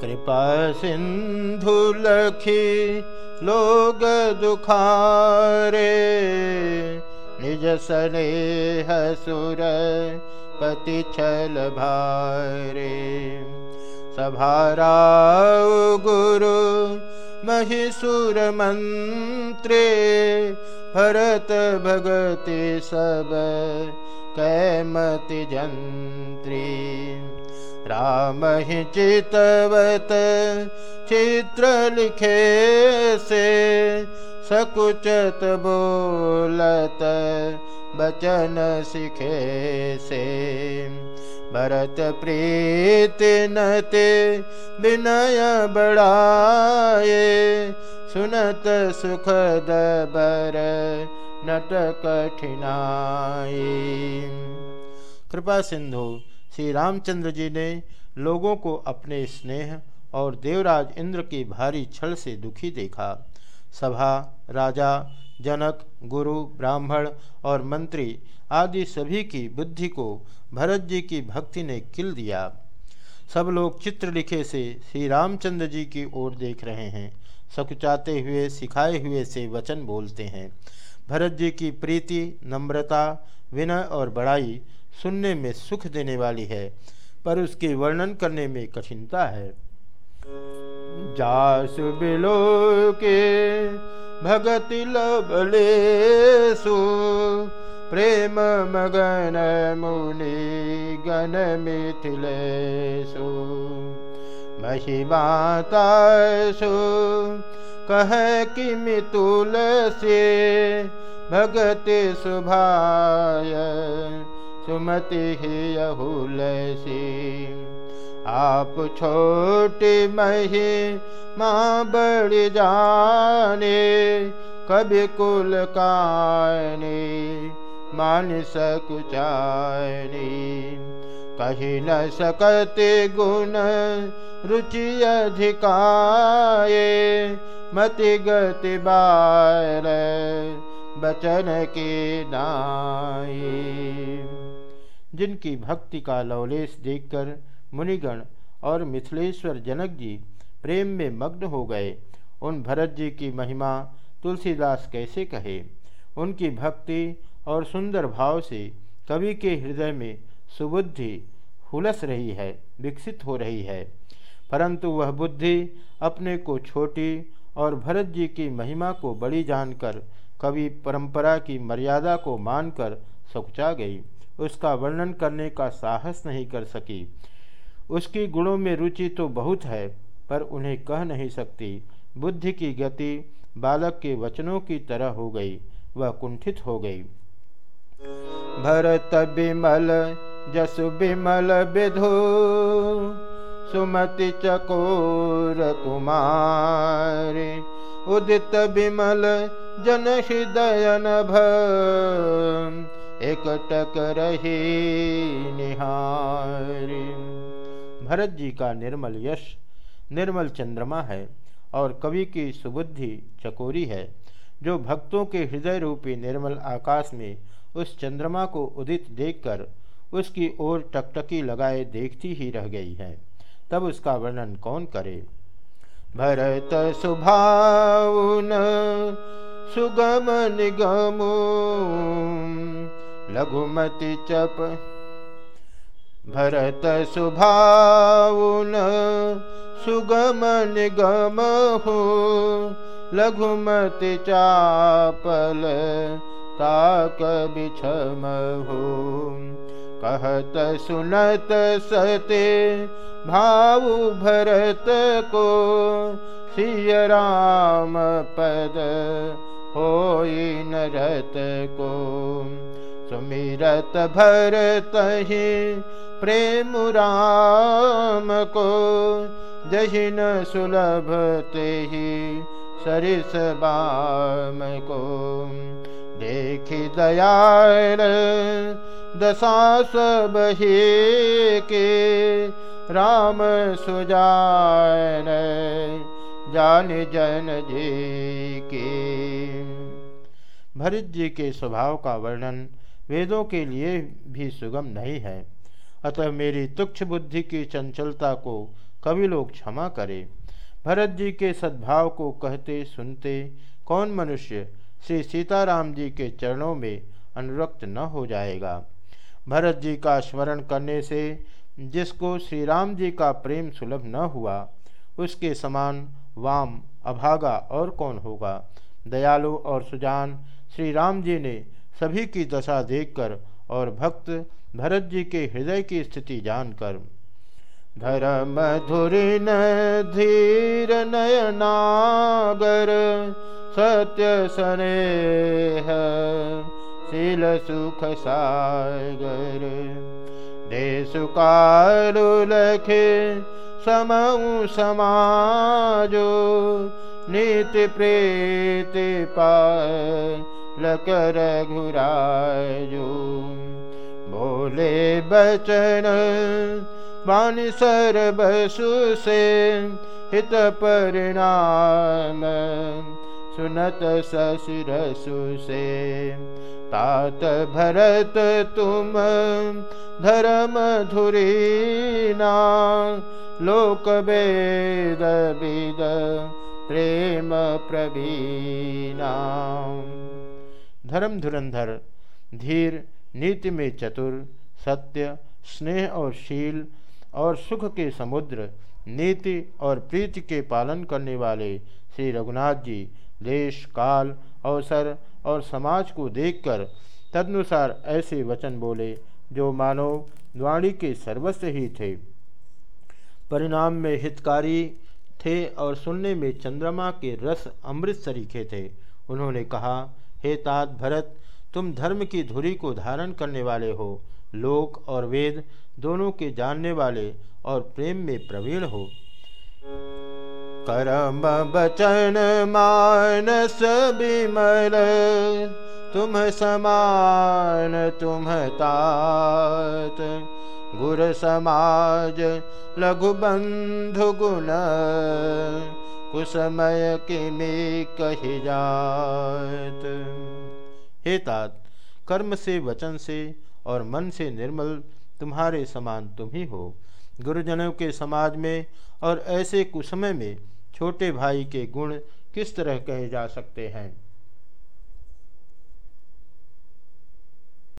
कृपा सिंधु लखी लोग दुखारे निज सने हसुर पति छल भारे सभारा गुरु महिषुर मंत्रे भरत भगति सब कैमति जंत्री राम ही चितवत, चित्र लिखे से सकुचत बोलत, बचन सिखे से। भरत प्रीत नते विनय बढ़ाए सुनत सुखद बर नट कठिनाई। कृपा सिंधु श्री रामचंद्र जी ने लोगों को अपने स्नेह और देवराज इंद्र की भारी छल से दुखी देखा। सभा, राजा, जनक, गुरु, ब्राह्मण और मंत्री आदि सभी की बुद्धि को भरत जी की भक्ति ने किल दिया। सब लोग चित्र लिखे से श्री रामचंद्र जी की ओर देख रहे हैं। सकुचाते हुए, सिखाए हुए से वचन बोलते हैं। भरत जी की प्रीति, नम्रता, विनय और बड़ाई सुनने में सुख देने वाली है, पर उसके वर्णन करने में कठिनता है। जासु बिलो के भगति लबलेसु प्रेम मगन मुनि गण मिथिलेशु महिमातासु कह कि मितुल से भगति सुभाय सुमति ही आप छोटे मही माँ बड़ जाने, कभी कुल काने मान सकुचानी कही न सकते गुण रुचि अधिकाये, मति गति बार बचन के नाई जिनकी भक्ति का लवलेश देखकर मुनिगण और मिथिलेश्वर जनक जी प्रेम में मग्न हो गए। उन भरत जी की महिमा तुलसीदास कैसे कहे? उनकी भक्ति और सुंदर भाव से कवि के हृदय में सुबुद्धि हुलस रही है, विकसित हो रही है। परंतु वह बुद्धि अपने को छोटी और भरत जी की महिमा को बड़ी जानकर कवि परंपरा की मर्यादा को मानकर सकुचा गई। उसका वर्णन करने का साहस नहीं कर सकी। उसकी गुणों में रुचि तो बहुत है, पर उन्हें कह नहीं सकती। बुद्धि की गति बालक के वचनों की तरह हो गई, वह कुंठित हो गई। भरत बिमल, जसु बिमल विधो, सुमति चकोर कुमार। उदित बिमल जन हृदय नभ एकटक रही निहारी भरत जी का निर्मल यश, निर्मल चंद्रमा है और कवि की सुबुद्धि चकोरी है, जो भक्तों के हृदय रूपी निर्मल आकाश में उस चंद्रमा को उदित देखकर उसकी ओर टकटकी लगाए देखती ही रह गई है। तब उसका वर्णन कौन करे? भरत सुभावन सुगम निगम लघुमति चप भरत सुभाउन सुगम निगम हो लघुमति चापल ताक बिछम हो कहत सुनत सते भाव भरत को सिय राम पद हो नरत को सुमिरत भर ही प्रेम राम को। जहिन सुलभ ते ही सरिस बाम को। देखी दयाल दशा सब के राम सुजान जान जन जी के। भरत जी के स्वभाव का वर्णन वेदों के लिए भी सुगम नहीं है। अतः मेरी तुक्ष बुद्धि की चंचलता को कभी लोग क्षमा करे। भरत जी के सद्भाव को कहते सुनते कौन मनुष्य श्री सीताराम जी के चरणों में अनुरक्त न हो जाएगा? भरत जी का स्मरण करने से जिसको श्री राम जी का प्रेम सुलभ न हुआ, उसके समान वाम, अभागा और कौन होगा? दयालु और सुजान श्री राम जी ने सभी की दशा देखकर और भक्त भरत जी के हृदय की स्थिति जानकर। धर्म धुरी न धीर नयनागर, सत्य सने शील सुख सागर। देशु कालु लखे समऊ समाजो, नीति प्रीति पाकर घुरायो बोले बचन वाणी बसु से हित परिणाम, सुनत ससुरसु से तात भरत तुम धर्म धुरीना लोक वेद विद प्रेम प्रवीणा। धर्म धुरंधर, धीर, नीति में चतुर, सत्य, स्नेह और शील और सुख के समुद्र, नीति और प्रीति के पालन करने वाले श्री रघुनाथ जी देश, काल, अवसर और समाज को देखकर तदनुसार ऐसे वचन बोले, जो मानव द्वाणी के सर्वस्व ही थे। परिणाम में हितकारी थे और सुनने में चंद्रमा के रस अमृत सरीखे थे। उन्होंने कहा हे तात भरत, तुम धर्म की धुरी को धारण करने वाले हो। लोक और वेद दोनों के जानने वाले और प्रेम में प्रवीण हो। करम बचन मानस विमल, तुम समान, तुम तात। गुर समाज लघु बंधु गुण कुसमय किमि कही जात। हे तात, कर्म से, वचन से और मन से निर्मल तुम्हारे समान तुम ही हो। गुरुजनों के समाज में और ऐसे कुसमय में छोटे भाई के गुण किस तरह कहे जा सकते हैं?